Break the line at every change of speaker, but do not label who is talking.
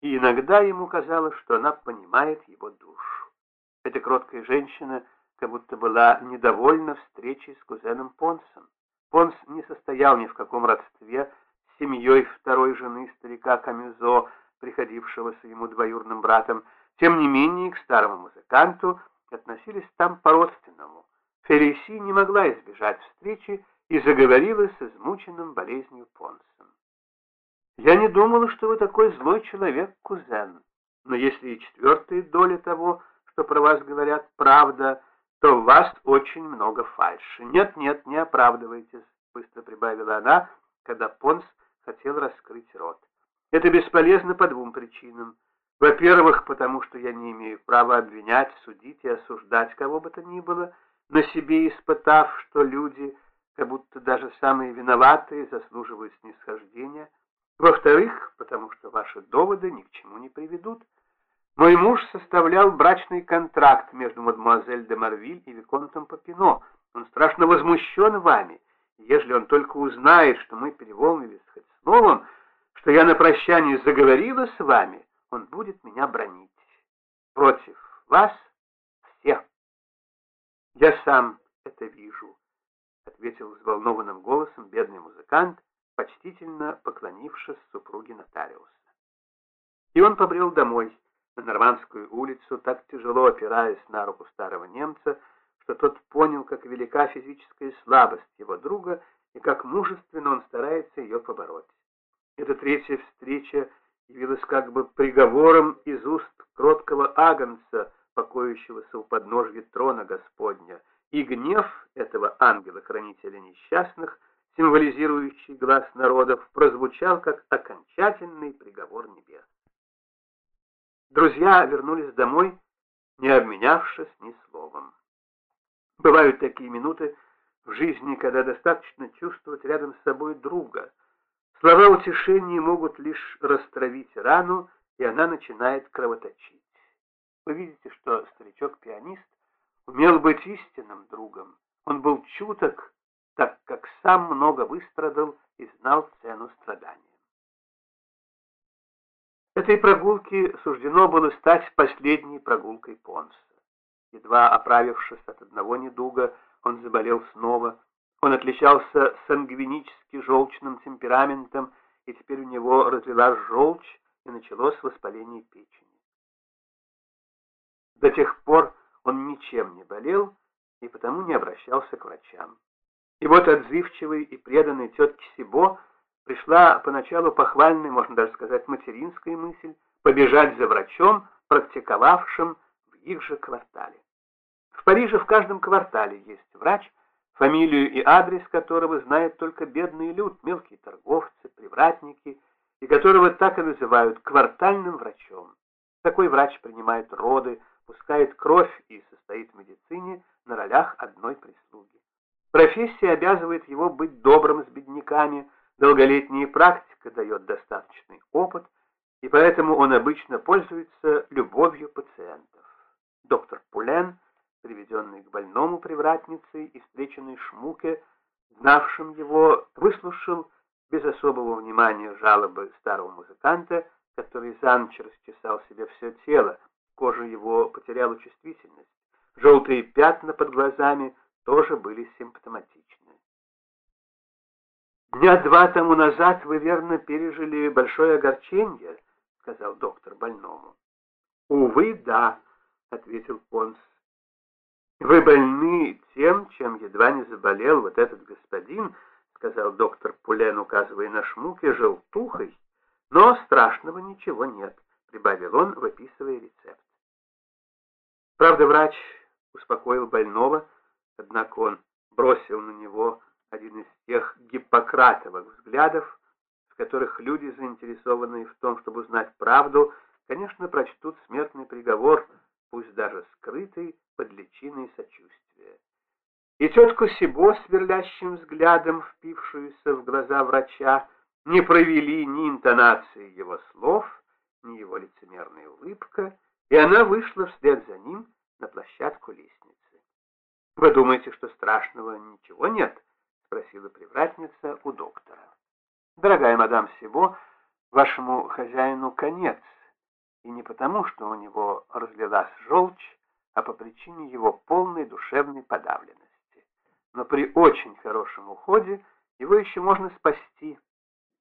и иногда ему казалось, что она понимает его душу. Эта кроткая женщина как будто была недовольна встречей с кузеном Понсом. Понс не состоял ни в каком родстве с семьей второй жены старика Камюзо, приходившегося ему двоюродным братом. Тем не менее, к старому музыканту относились там по-родственному. Фериси не могла избежать встречи и заговорила с измученным болезнью Понсом. «Я не думала, что вы такой злой человек, кузен, но если и четвертая доля того, что про вас говорят, правда, то в вас очень много фальши. Нет, нет, не оправдывайтесь, быстро прибавила она, когда Понс хотел раскрыть рот. Это бесполезно по двум причинам. Во-первых, потому что я не имею права обвинять, судить и осуждать кого бы то ни было, на себе испытав, что люди, как будто даже самые виноватые, заслуживают снисхождения. Во-вторых, потому что ваши доводы ни к чему не приведут. Мой муж составлял брачный контракт между мадемуазель де Марвиль и Виконтом Попино. Он страшно возмущен вами. Ежели он только узнает, что мы переволнились хоть словом, что я на прощание заговорила с вами, он будет меня бронить. Против вас всех. Я сам это вижу, — ответил взволнованным голосом бедный музыкант, почтительно поклонившись супруге нотариуса. И он побрел домой, на Нормандскую улицу, так тяжело опираясь на руку старого немца, что тот понял, как велика физическая слабость его друга и как мужественно он старается ее побороть. Эта третья встреча явилась как бы приговором из уст кроткого агнца, покоящегося у подножья трона Господня, и гнев этого ангела-хранителя несчастных, символизирующий глаз народов, прозвучал как окончательный приговор небес. Друзья вернулись домой, не обменявшись ни словом. Бывают такие минуты в жизни, когда достаточно чувствовать рядом с собой друга. Слова утешения могут лишь растравить рану, и она начинает кровоточить. Вы видите, что старичок-пианист умел быть истинным другом. Он был чуток, так как сам много выстрадал и знал цену страдания. Этой прогулке суждено было стать последней прогулкой Понса. Едва оправившись от одного недуга, он заболел снова. Он отличался сангвинически желчным темпераментом, и теперь у него разлилась желчь, и началось воспаление печени. До тех пор он ничем не болел и потому не обращался к врачам. И вот отзывчивый и преданный тетке Сибо пришла поначалу похвальная, можно даже сказать, материнская мысль побежать за врачом, практиковавшим в их же квартале. В Париже в каждом квартале есть врач, фамилию и адрес которого знает только бедный люд, мелкие торговцы, привратники, и которого так и называют квартальным врачом. Такой врач принимает роды, пускает кровь и состоит в медицине на ролях одной прислуги. Профессия обязывает его быть добрым с бедняками, Долголетняя практика дает достаточный опыт, и поэтому он обычно пользуется любовью пациентов. Доктор Пулен, приведенный к больному привратницей и встреченный Шмуке, знавшим его, выслушал без особого внимания жалобы старого музыканта, который за ночь расчесал себе все тело, кожа его потеряла чувствительность. Желтые пятна под глазами тоже были симптоматичны. «Дня два тому назад вы, верно, пережили большое огорчение», — сказал доктор больному. «Увы, да», — ответил Понс. «Вы больны тем, чем едва не заболел вот этот господин», — сказал доктор Пулен, указывая на шмуке желтухой. «Но страшного ничего нет», — прибавил он, выписывая рецепт. Правда, врач успокоил больного, однако он бросил на него один из тех гиппократовых взглядов, в которых люди, заинтересованные в том, чтобы узнать правду, конечно, прочтут смертный приговор, пусть даже скрытый под личиной сочувствия. И тетку Сибо, сверлящим взглядом, впившуюся в глаза врача, не провели ни интонации его слов, ни его лицемерная улыбка, и она вышла вслед за ним на площадку лестницы. Вы думаете, что страшного ничего нет? спросила привратница у доктора. «Дорогая мадам Сибо, вашему хозяину конец. и не потому, что у него разлилась желчь, а по причине его полной душевной подавленности. Но при очень хорошем уходе его еще можно спасти,